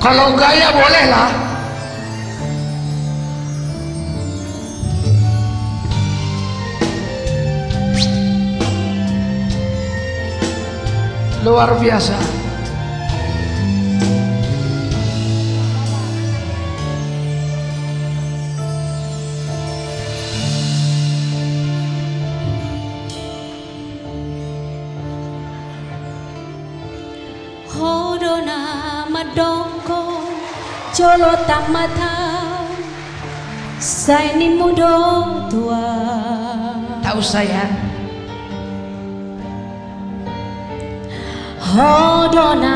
Kalau gaya bolehlah Luar biasa Hold on madongko Cholo tamata Saini mudo tua Tahu saya. Hodona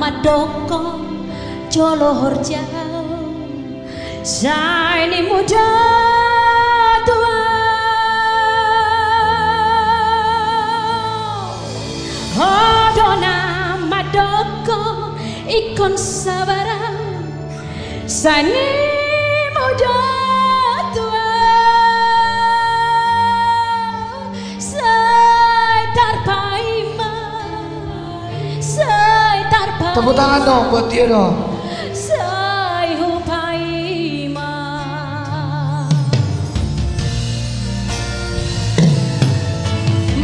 madongko Cholo horjau Saini mudo tua Ikon sabaran Saini mudo tua. Sai tarpaima Sai tarpaima Tepuk tangan dong buat dia dong. Sai hupaima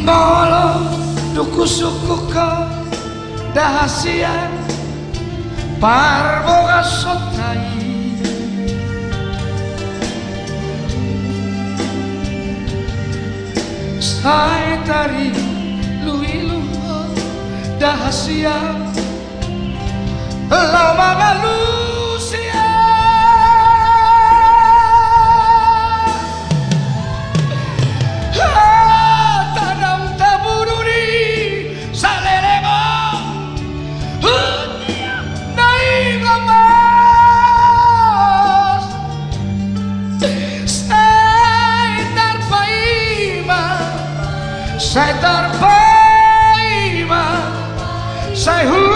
Molo duku suku ko dahasia parboga sotai Sai tari luilu dahasia lama malusia saya hupaima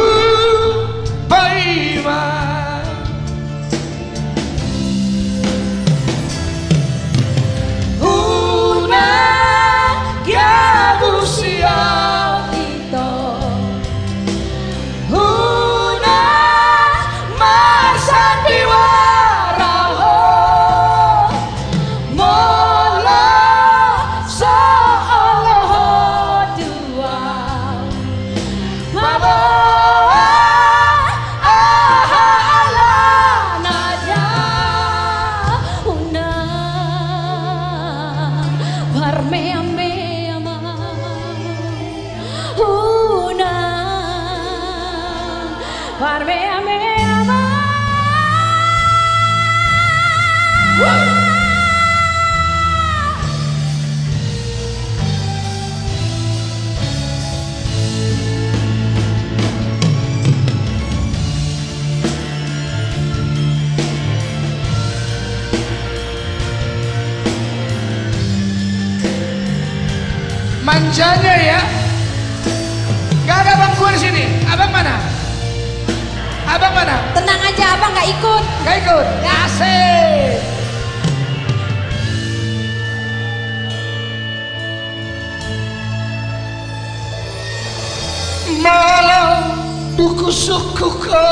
Manjanya ya Gak ada bang gue di sini Abang mana? Abang mana? tenang aja abang nggak ikut Gak ikut? Asik Malam suku ko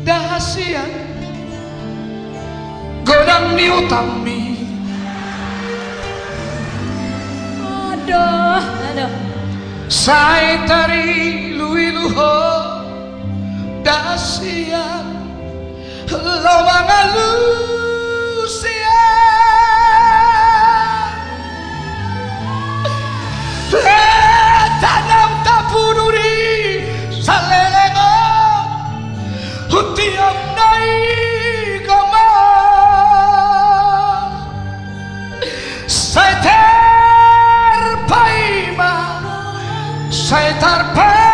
Dahasia Godang ni aduh aduh. Lui luho dasia Saya terpaima